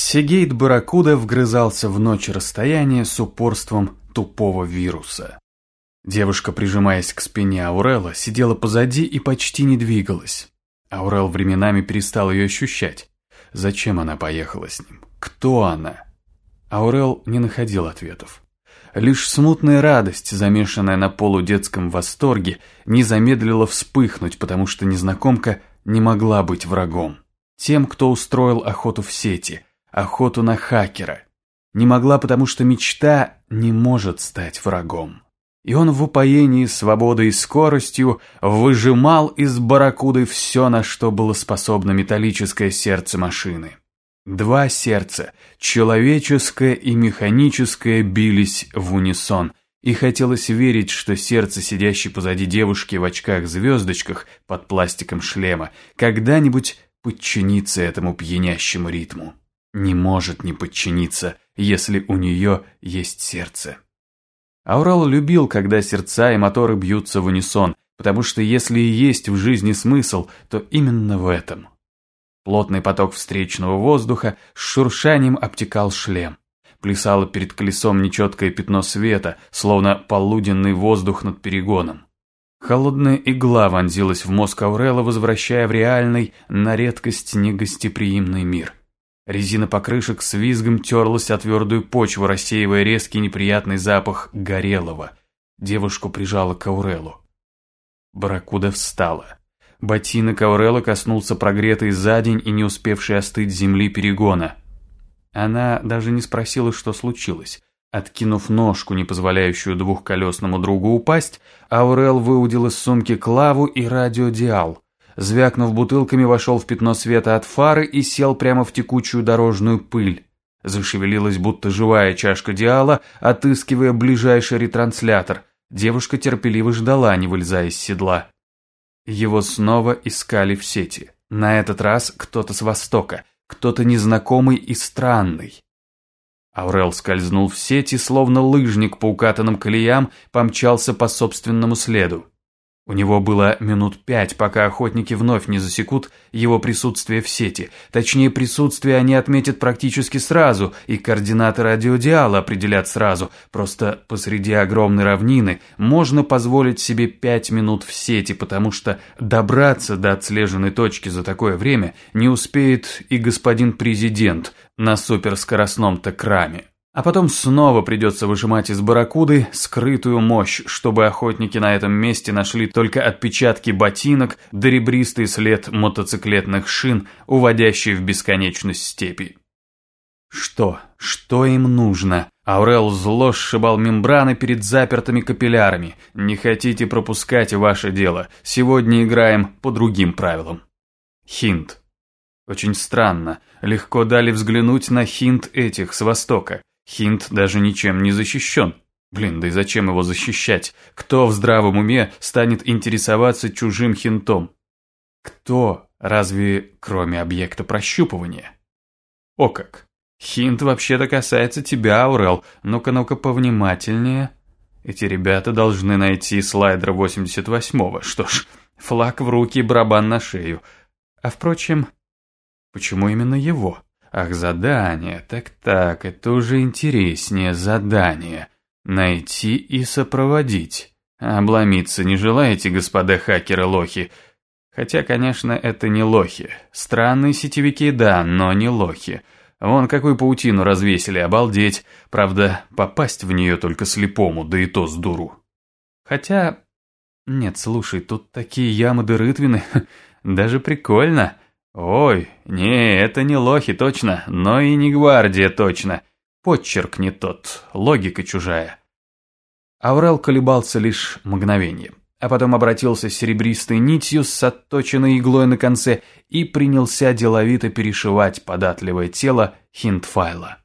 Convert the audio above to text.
Сегейт Баракуда вгрызался в ночь расстояния с упорством тупого вируса. Девушка, прижимаясь к спине Аурела, сидела позади и почти не двигалась. Аурел временами перестал ее ощущать. Зачем она поехала с ним? Кто она? Аурел не находил ответов. Лишь смутная радость, замешанная на полудетском восторге, не замедлила вспыхнуть, потому что незнакомка не могла быть врагом. Тем, кто устроил охоту в сети, охоту на хакера. Не могла, потому что мечта не может стать врагом. И он в упоении свободой и скоростью выжимал из барракуды все, на что было способно металлическое сердце машины. Два сердца, человеческое и механическое, бились в унисон, и хотелось верить, что сердце, сидящей позади девушки в очках-звездочках под пластиком шлема, когда-нибудь подчинится этому пьянящему ритму. Не может не подчиниться, если у нее есть сердце. Аурал любил, когда сердца и моторы бьются в унисон, потому что если и есть в жизни смысл, то именно в этом. Плотный поток встречного воздуха с шуршанием обтекал шлем. Плясало перед колесом нечеткое пятно света, словно полуденный воздух над перегоном. Холодная игла вонзилась в мозг Аурела, возвращая в реальный, на редкость негостеприимный мир. Резина покрышек с визгом терлась о твердую почву, рассеивая резкий неприятный запах горелого. Девушку прижала к Аурелу. Баракуда встала. Ботинок Аурелла коснулся прогретой за день и не успевшей остыть земли перегона. Она даже не спросила, что случилось. Откинув ножку, не позволяющую двухколесному другу упасть, Аурел выудил из сумки клаву и радиодиал. Звякнув бутылками, вошел в пятно света от фары и сел прямо в текучую дорожную пыль. Зашевелилась будто живая чашка диала, отыскивая ближайший ретранслятор. Девушка терпеливо ждала, не вылезая из седла. Его снова искали в сети. На этот раз кто-то с востока, кто-то незнакомый и странный. Аурел скользнул в сети, словно лыжник по укатанным колеям помчался по собственному следу. У него было минут пять, пока охотники вновь не засекут его присутствие в сети. Точнее, присутствие они отметят практически сразу, и координаты радиодиала определят сразу. Просто посреди огромной равнины можно позволить себе пять минут в сети, потому что добраться до отслеженной точки за такое время не успеет и господин президент на суперскоростном-то краме. А потом снова придется выжимать из барракуды скрытую мощь, чтобы охотники на этом месте нашли только отпечатки ботинок да след мотоциклетных шин, уводящий в бесконечность степи. Что? Что им нужно? Аурел зло сшибал мембраны перед запертыми капиллярами. Не хотите пропускать ваше дело. Сегодня играем по другим правилам. Хинт. Очень странно. Легко дали взглянуть на хинт этих с востока. Хинт даже ничем не защищен. Блин, да и зачем его защищать? Кто в здравом уме станет интересоваться чужим хинтом? Кто, разве кроме объекта прощупывания? О как! Хинт вообще-то касается тебя, Аурел. Ну-ка, ну-ка, повнимательнее. Эти ребята должны найти слайдер 88-го. Что ж, флаг в руки барабан на шею. А впрочем, почему именно его? Ах, задание, так-так, это уже интереснее задание. Найти и сопроводить. Обломиться не желаете, господа хакеры-лохи? Хотя, конечно, это не лохи. Странные сетевики, да, но не лохи. Вон какую паутину развесили, обалдеть. Правда, попасть в нее только слепому, да и то с дуру. Хотя... Нет, слушай, тут такие ямы да рытвины. Даже прикольно. Ой, не, это не лохи точно, но и не гвардия точно. Подчерк не тот, логика чужая. Аурел колебался лишь мгновение, а потом обратился серебристой нитью с отточенной иглой на конце и принялся деловито перешивать податливое тело хинтфайла.